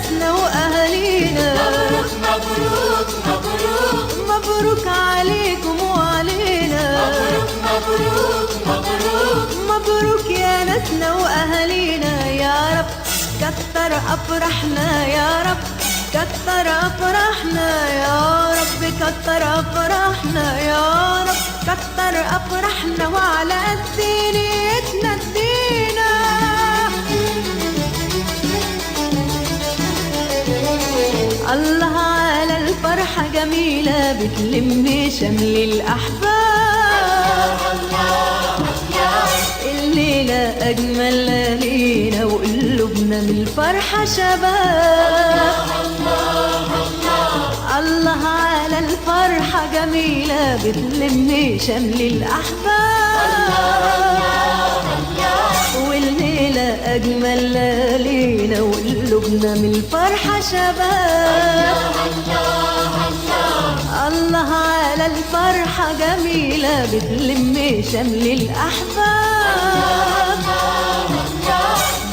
ناسنا واهالينا مبروك مبروك مبروك. مبروك عليكم وعلينا. مبروك مبروك مبروك. مبروك يا ناسنا واهالينا يا رب كتر أفراحنا يا رب كتر أفراحنا. يا رب كتر أفراحنا يا رب كثر أفراحنا. وعلى سنيتنا الدنيا جميلة بتلم شمل الأحباب. الليلة أجمل ليلة وقلوبنا من الفرحة شباب. الله على الفرحة جميلة بتلم شمل الأحباب. أجمل ليلة وقلوبنا من الفرحة شباب. الله على الفرحة جميلة بتلم شمل الأحباب.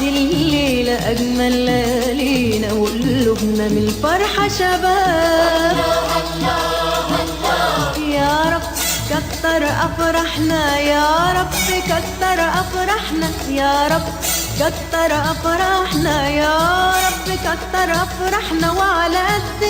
دي الليلة أجمل ليلة وقلوبنا من الفرحة شباب. يا رب كتر أفرحنا يا رب كتر أفرحنا يا رب كتر أفرحنا يا رب كتر أفرحنا وعلى قد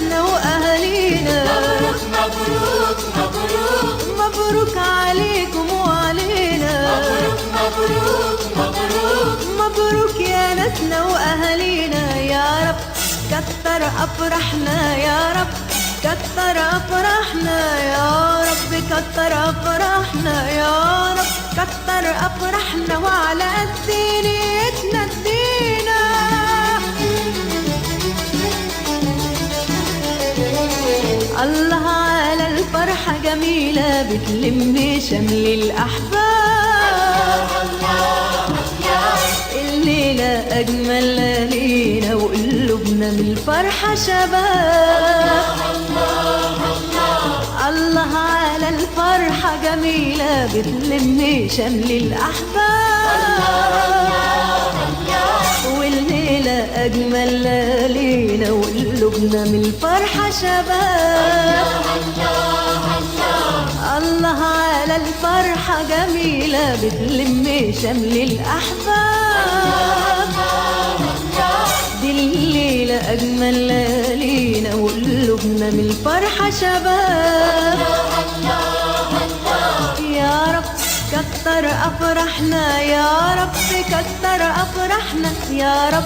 يا ناسنا واهالينا مبروك مبروك مبروك. مبروك عليكم وعلينا. مبروك مبروك مبروك. يا ناسنا واهالينا يا رب كتر افرحنا يا رب كتر افرحنا يا رب كتر افرحنا يا رب كتر افرحنا وعلى قد جميلة بتلم شمل الأحباب. الليلة أجمل ليلة وقلوبنا من الفرحة شباب. الله على الفرحة جميلة بتلم شمل الأحباب. والليلة أجمل ليلة وقلوبنا من الفرحة شباب. الله على الفرحة جميلة بتلم شمل الأحباب. دي الليلة أجمل ليلة وقلوبنا من الفرحة شباب. يا رب كتر أفرحنا يا رب كتر أفرحنا يا رب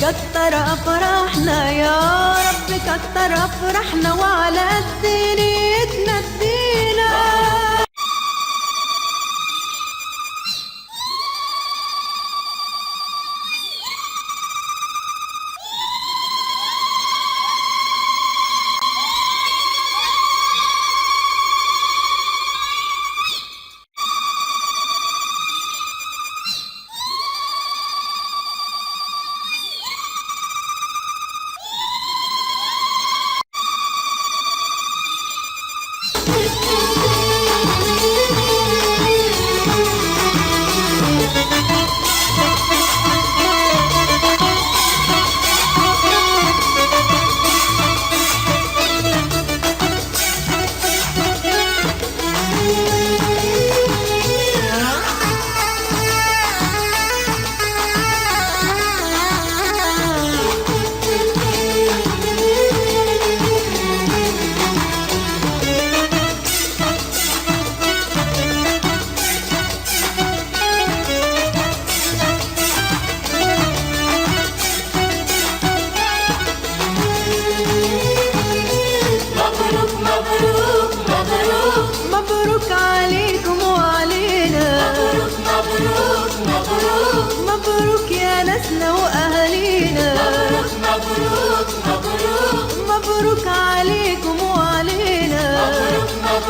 كتر أفرحنا يا رب كتر أفرحنا وعلى قد نيتنا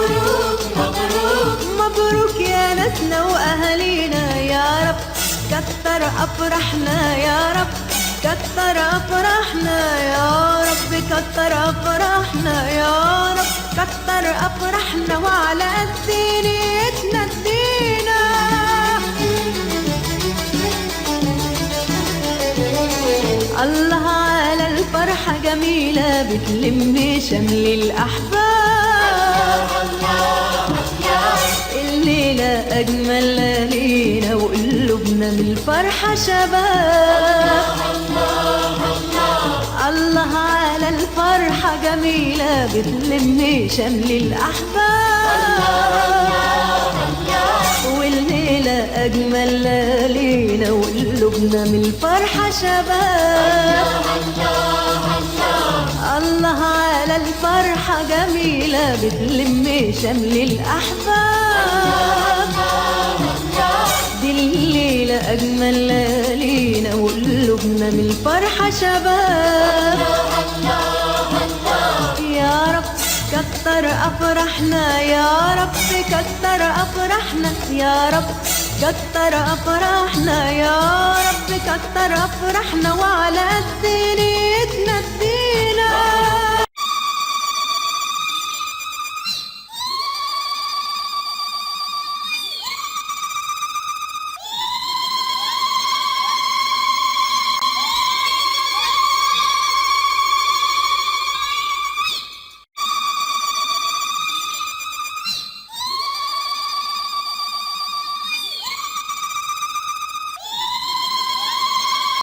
مبروك مبروك. مبروك يا ناسنا واهالينا يا رب. كتر افرحنا يا رب. كتر افرحنا يا رب. كتر افرحنا يا رب. كتر افرحنا وعلى قد نيتنا ادينا الله على الفرحة جميلة. بتلم شمل الأحباب أجمل ليلة وقلوبنا من الفرحة شباب. الله على الفرحة جميلة بتلم شمل الأحباب. والليلة أجمل ليلة وقلوبنا من الفرحة شباب. الله على الفرحة جميلة بتلم شمل الأحباب. أجمل ليلة وقلوبنا من الفرحة شباب. يا رب كتر أفرحنا يا رب كتر أفرحنا يا رب كتر أفرحنا يا رب كتر أفرحنا وعلى قد نيتنا ادينا